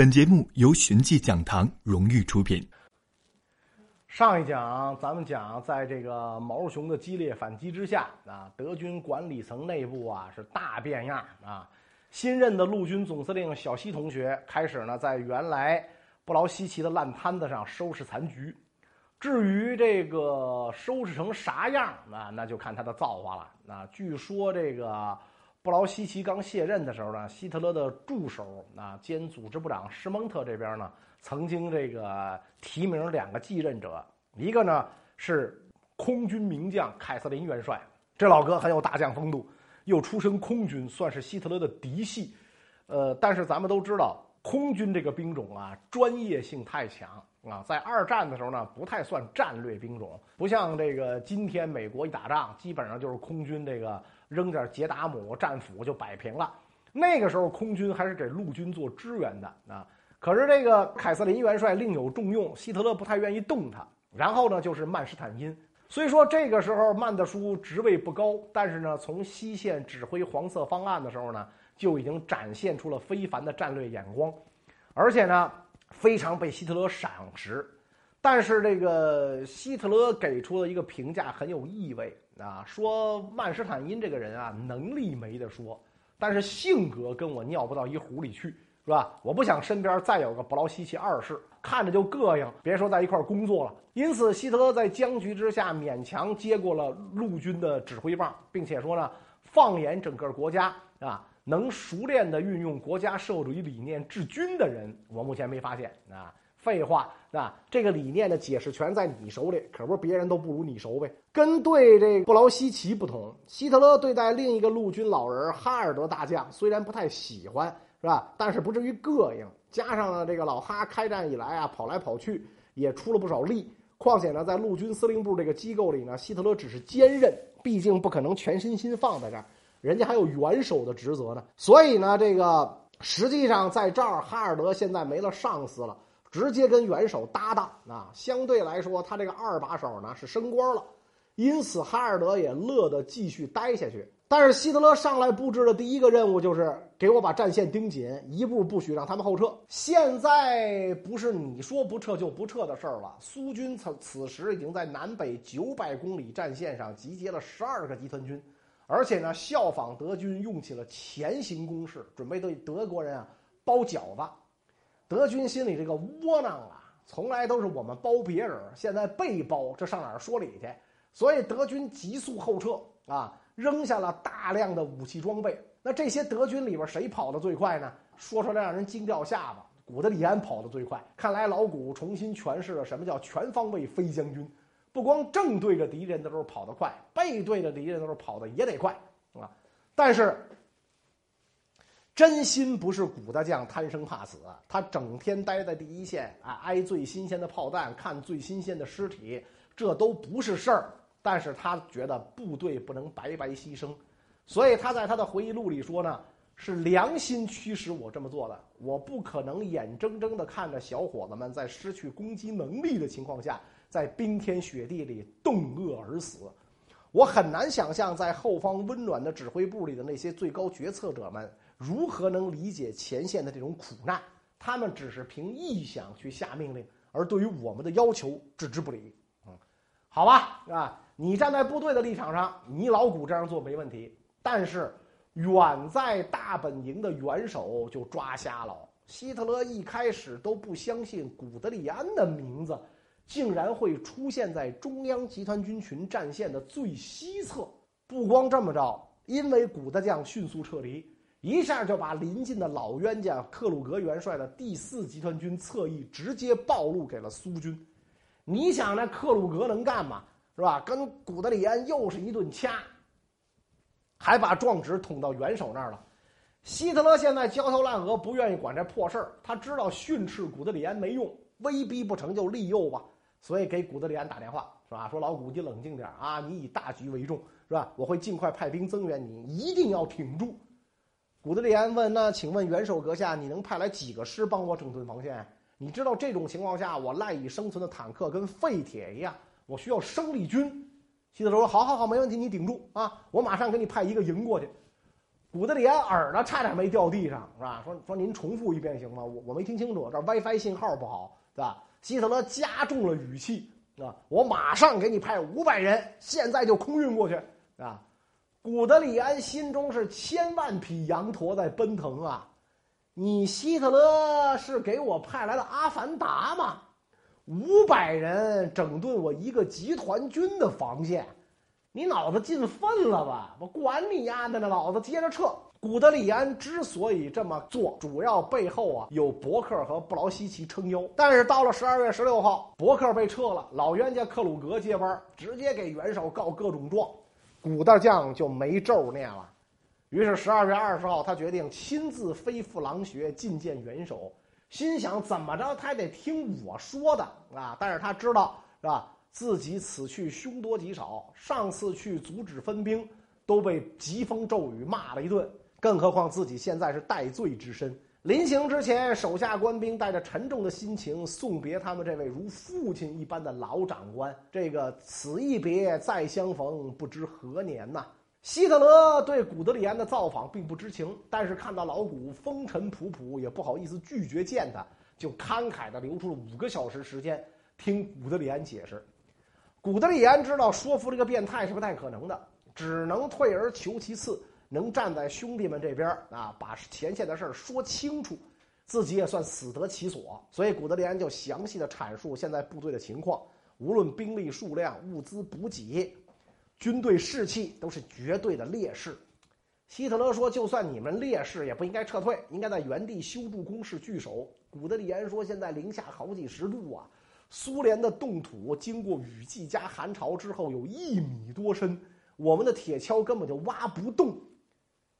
本节目由寻迹讲堂荣誉出品。上一讲咱们讲，在这个毛熊的激烈反击之下啊，德军管理层内部啊是大变样啊。新任的陆军总司令小西同学开始呢，在原来布劳希奇的烂摊子上收拾残局。至于这个收拾成啥样啊，那就看他的造化了。那据说这个布劳希奇刚卸任的时候呢，希特勒的助手啊兼组织部长施蒙特这边呢，曾经这个提名两个继任者，一个呢是空军名将凯瑟琳元帅，这老哥很有大将风度。又出身空军，算是希特勒的嫡系，呃，但是咱们都知道，空军这个兵种啊，专业性太强啊，在二战的时候呢，不太算战略兵种，不像这个今天美国一打仗，基本上就是空军这个扔点捷达姆战斧就摆平了。那个时候空军还是给陆军做支援的啊。可是这个凯瑟琳元帅另有重用，希特勒不太愿意动他。然后呢，就是曼施坦因。虽说这个时候曼德舒职位不高，但是呢，从西线指挥黄色方案的时候呢，就已经展现出了非凡的战略眼光，而且呢，非常被希特勒赏识。但是这个希特勒给出了一个评价很有意味啊，说曼施坦因这个人啊，能力没得说，但是性格跟我尿不到一壶里去。是吧？我不想身边再有个布劳希奇二世，看着就膈应。别说在一块工作了。因此，希特勒在僵局之下勉强接过了陆军的指挥棒，并且说呢，放眼整个国家啊，能熟练的运用国家社会主义理念治军的人，我目前没发现啊。废话啊，这个理念的解释权在你手里，可不是别人都不如你熟呗。跟对这布劳希奇不同，希特勒对待另一个陆军老人哈尔德大将，虽然不太喜欢。是吧？但是不至于膈应。加上呢，这个老哈开战以来啊，跑来跑去也出了不少力。况且呢，在陆军司令部这个机构里呢，希特勒只是兼任，毕竟不可能全身心放在这儿，人家还有元首的职责呢。所以呢，这个实际上在这儿，哈尔德现在没了上司了，直接跟元首搭档啊。相对来说，他这个二把手呢是升官了，因此哈尔德也乐得继续待下去。但是希特勒上来布置的第一个任务就是给我把战线盯紧，一步不许让他们后撤。现在不是你说不撤就不撤的事儿了。苏军此此时已经在南北九百公里战线上集结了十二个集团军，而且呢，效仿德军用起了前行攻势，准备对德国人啊包饺子。德军心里这个窝囊啊，从来都是我们包别人，现在被包，这上哪儿说理去？所以德军急速后撤啊。扔下了大量的武器装备，那这些德军里边谁跑得最快呢？说出来让人惊掉下巴。古德里安跑得最快，看来老古重新诠释了什么叫全方位飞将军，不光正对着敌人的时候跑得快，背对着敌人的时候跑得也得快啊。但是真心不是古大将贪生怕死，他整天待在第一线啊，挨最新鲜的炮弹，看最新鲜的尸体，这都不是事儿。但是他觉得部队不能白白牺牲，所以他在他的回忆录里说呢：“是良心驱使我这么做的，我不可能眼睁睁地看着小伙子们在失去攻击能力的情况下，在冰天雪地里冻饿而死。我很难想象，在后方温暖的指挥部里的那些最高决策者们如何能理解前线的这种苦难。他们只是凭臆想去下命令，而对于我们的要求置之不理。嗯，好吧，啊。”你站在部队的立场上，你老古这样做没问题。但是，远在大本营的元首就抓瞎了。希特勒一开始都不相信古德里安的名字，竟然会出现在中央集团军群战线的最西侧。不光这么着，因为古德将迅速撤离，一下就把临近的老冤家克鲁格元帅的第四集团军侧翼直接暴露给了苏军。你想，那克鲁格能干嘛？是吧？跟古德里安又是一顿掐，还把状纸捅到元首那儿了。希特勒现在焦头烂额，不愿意管这破事儿。他知道训斥古德里安没用，威逼不成就利诱吧。所以给古德里安打电话，是吧？说老古，你冷静点啊，你以大局为重，是吧？我会尽快派兵增援你，一定要挺住。古德里安问：“那请问元首阁下，你能派来几个师帮我整顿防线？你知道这种情况下，我赖以生存的坦克跟废铁一样。”我需要生力军，希特勒说：“好好好，没问题，你顶住啊！我马上给你派一个营过去。”古德里安耳朵差点没掉地上，是吧？说说您重复一遍行吗？我我没听清楚，这 WiFi 信号不好，是吧？希特勒加重了语气啊，我马上给你派五百人，现在就空运过去啊！古德里安心中是千万匹羊驼在奔腾啊！你希特勒是给我派来的阿凡达吗？五百人整顿我一个集团军的防线，你脑子进粪了吧？我管你丫的呢！老子接着撤。古德里安之所以这么做，主要背后啊有伯克和布劳希奇撑腰。但是到了十二月十六号，伯克被撤了，老冤家克鲁格接班，直接给元首告各种状。古大将就没咒念了，于是十二月二十号，他决定亲自飞赴狼穴觐见元首，心想怎么着他得听我说的啊！但是他知道是吧，自己此去凶多吉少，上次去阻止分兵都被疾风骤雨骂了一顿，更何况自己现在是戴罪之身。临行之前，手下官兵带着沉重的心情送别他们这位如父亲一般的老长官。这个此一别，再相逢，不知何年呐！希特勒对古德里安的造访并不知情，但是看到老古风尘仆仆，也不好意思拒绝见他，就慷慨地留出了五个小时时间听古德里安解释。古德里安知道说服这个变态是不太可能的，只能退而求其次。能站在兄弟们这边啊，把前线的事儿说清楚，自己也算死得其所。所以古德里安就详细的阐述现在部队的情况，无论兵力数量、物资补给、军队士气，都是绝对的劣势。希特勒说：“就算你们劣势，也不应该撤退，应该在原地修筑工事据守。”古德里安说：“现在零下好几十度啊，苏联的冻土经过雨季加寒潮之后有一米多深，我们的铁锹根本就挖不动。”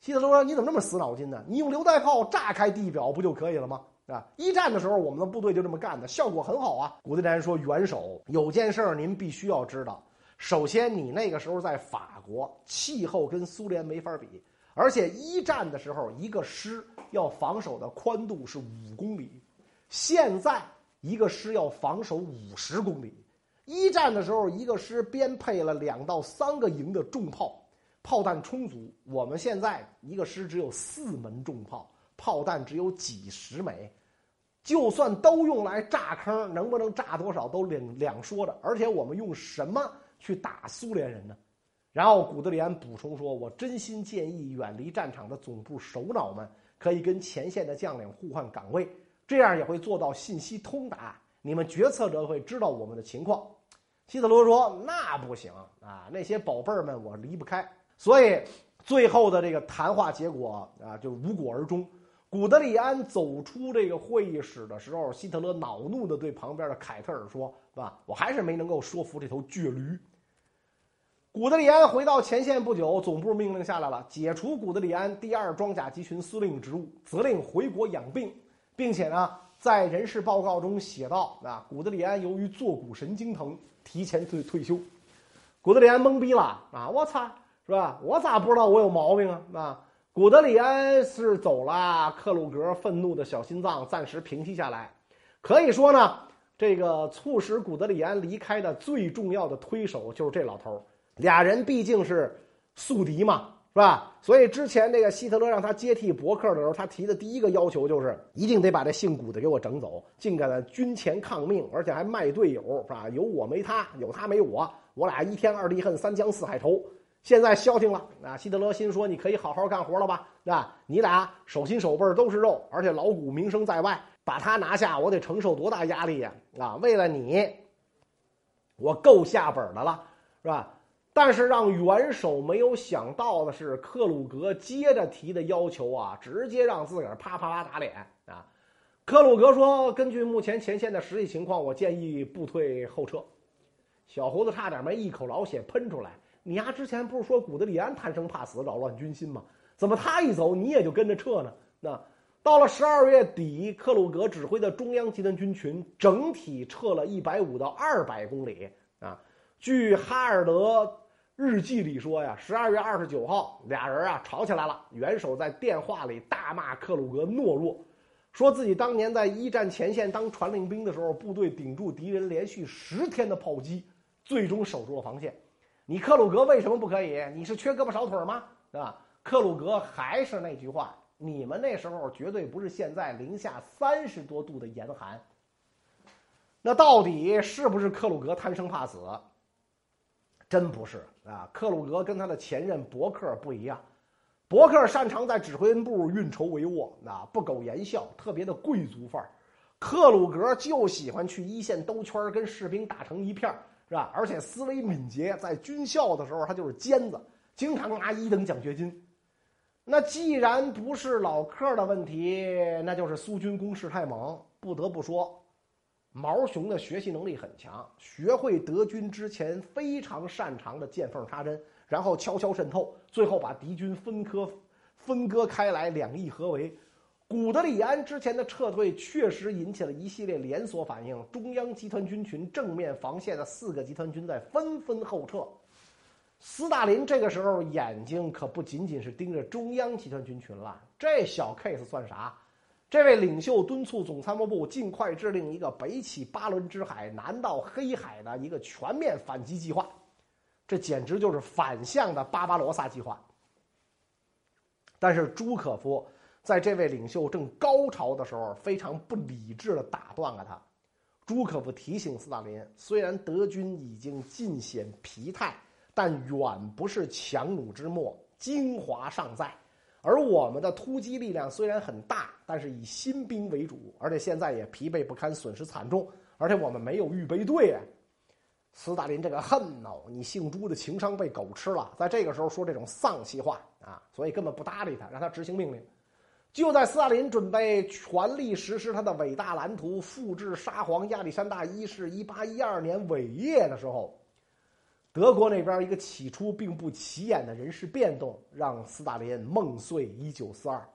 希特勒说：“你怎么这么死脑筋呢？你用榴弹炮炸开地表不就可以了吗？啊，一战的时候我们的部队就这么干的，效果很好啊。”古德里安说：“元首，有件事儿您必须要知道。首先，你那个时候在法国，气候跟苏联没法比，而且一战的时候一个师要防守的宽度是五公里，现在一个师要防守五十公里。一战的时候一个师编配了两到三个营的重炮。”炮弹充足，我们现在一个师只有四门重炮，炮弹只有几十枚，就算都用来炸坑，能不能炸多少都两两说着。而且我们用什么去打苏联人呢？然后古德里安补充说：“我真心建议远离战场的总部首脑们可以跟前线的将领互换岗位，这样也会做到信息通达，你们决策者会知道我们的情况。”希特勒说：“那不行啊，那些宝贝儿们我离不开。”所以，最后的这个谈话结果啊，就无果而终。古德里安走出这个会议室的时候，希特勒恼怒的对旁边的凯特尔说：“是吧，我还是没能够说服这头倔驴。”古德里安回到前线不久，总部命令下来了，解除古德里安第二装甲集群司令职务，责令回国养病，并且呢，在人事报告中写道：“啊，古德里安由于坐骨神经疼，提前退退休。”古德里安懵逼了啊！我操！是吧？我咋不知道我有毛病啊？啊，古德里安是走了，克鲁格愤怒的小心脏暂时平息下来。可以说呢，这个促使古德里安离开的最重要的推手就是这老头俩人毕竟是宿敌嘛，是吧？所以之前这个希特勒让他接替伯克的时候，他提的第一个要求就是一定得把这姓古的给我整走，竟敢军前抗命，而且还卖队友，是吧？有我没他，有他没我，我俩一天二地恨，三江四海仇。现在消停了啊！希特勒心说：“你可以好好干活了吧？啊，你俩手心手背都是肉，而且老古名声在外，把他拿下，我得承受多大压力呀！啊，为了你，我够下本的了，是吧？但是让元首没有想到的是，克鲁格接着提的要求啊，直接让自个儿啪啪啪打脸啊！克鲁格说：根据目前前线的实际情况，我建议部退后撤。小胡子差点没一口老血喷出来。你丫之前不是说古德里安贪生怕死扰乱军心吗？怎么他一走你也就跟着撤呢？那到了十二月底，克鲁格指挥的中央集团军群整体撤了一百五到二百公里啊。据哈尔德日记里说呀，十二月二十九号俩人啊吵起来了，元首在电话里大骂克鲁格懦弱，说自己当年在一战前线当传令兵的时候，部队顶住敌人连续十天的炮击，最终守住了防线。你克鲁格为什么不可以？你是缺胳膊少腿吗？对吧？克鲁格还是那句话：你们那时候绝对不是现在零下三十多度的严寒。那到底是不是克鲁格贪生怕死？真不是啊！克鲁格跟他的前任伯克不一样，伯克擅长在指挥部运筹帷幄，啊，不苟言笑，特别的贵族范儿。克鲁格就喜欢去一线兜圈，跟士兵打成一片是吧？而且思维敏捷，在军校的时候他就是尖子，经常拿一等奖学金。那既然不是老克的问题，那就是苏军攻势太猛。不得不说。毛熊的学习能力很强，学会德军之前非常擅长的见缝插针，然后悄悄渗透，最后把敌军分割分割开来，两翼合围。古德里安之前的撤退确实引起了一系列连锁反应，中央集团军群正面防线的四个集团军在纷纷后撤。斯大林这个时候眼睛可不仅仅是盯着中央集团军群了，这小 case 算啥？这位领袖敦促总参谋部尽快制定一个北起巴伦支海、南到黑海的一个全面反击计划，这简直就是反向的巴巴罗萨计划。但是朱可夫在这位领袖正高潮的时候，非常不理智的打断了他。朱可夫提醒斯大林，虽然德军已经尽显疲态，但远不是强弩之末，精华尚在。而我们的突击力量虽然很大，但是以新兵为主，而且现在也疲惫不堪，损失惨重，而且我们没有预备队啊！斯大林这个恨哦，你姓朱的情商被狗吃了，在这个时候说这种丧气话啊，所以根本不搭理他，让他执行命令。就在斯大林准备全力实施他的伟大蓝图，复制沙皇亚历山大一世一八一二年伟业的时候。德国那边一个起初并不起眼的人事变动，让斯大林梦碎一九四二。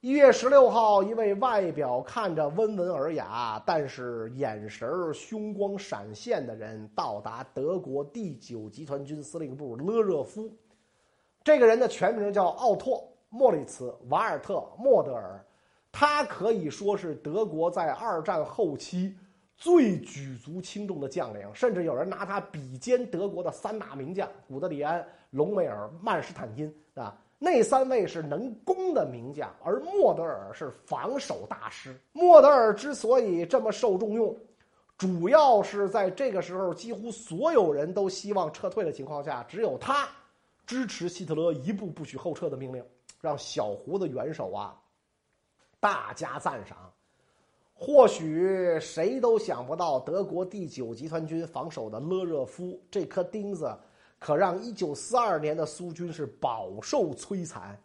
一月十六号，一位外表看着温文尔雅，但是眼神凶光闪现的人到达德国第九集团军司令部勒热夫。这个人的全名叫奥托·莫里茨·瓦尔特·莫德尔，他可以说是德国在二战后期。最举足轻重的将领，甚至有人拿他比肩德国的三大名将古德里安、隆美尔、曼施坦因啊。那三位是能攻的名将，而莫德尔是防守大师。莫德尔之所以这么受重用，主要是在这个时候，几乎所有人都希望撤退的情况下，只有他支持希特勒一步不许后撤的命令，让小胡子元首啊大加赞赏。或许谁都想不到，德国第九集团军防守的勒热夫这颗钉子，可让一九四二年的苏军是饱受摧残，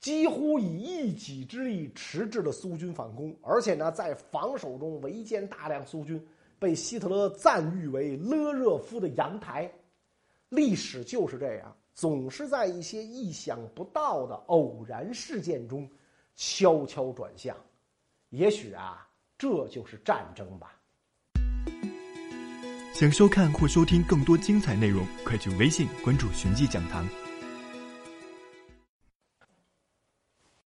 几乎以一己之力迟滞了苏军反攻，而且呢，在防守中围歼大量苏军，被希特勒赞誉为勒热夫的阳台。历史就是这样，总是在一些意想不到的偶然事件中悄悄转向。也许啊。这就是战争吧。想收看或收听更多精彩内容，快去微信关注“寻迹讲堂”。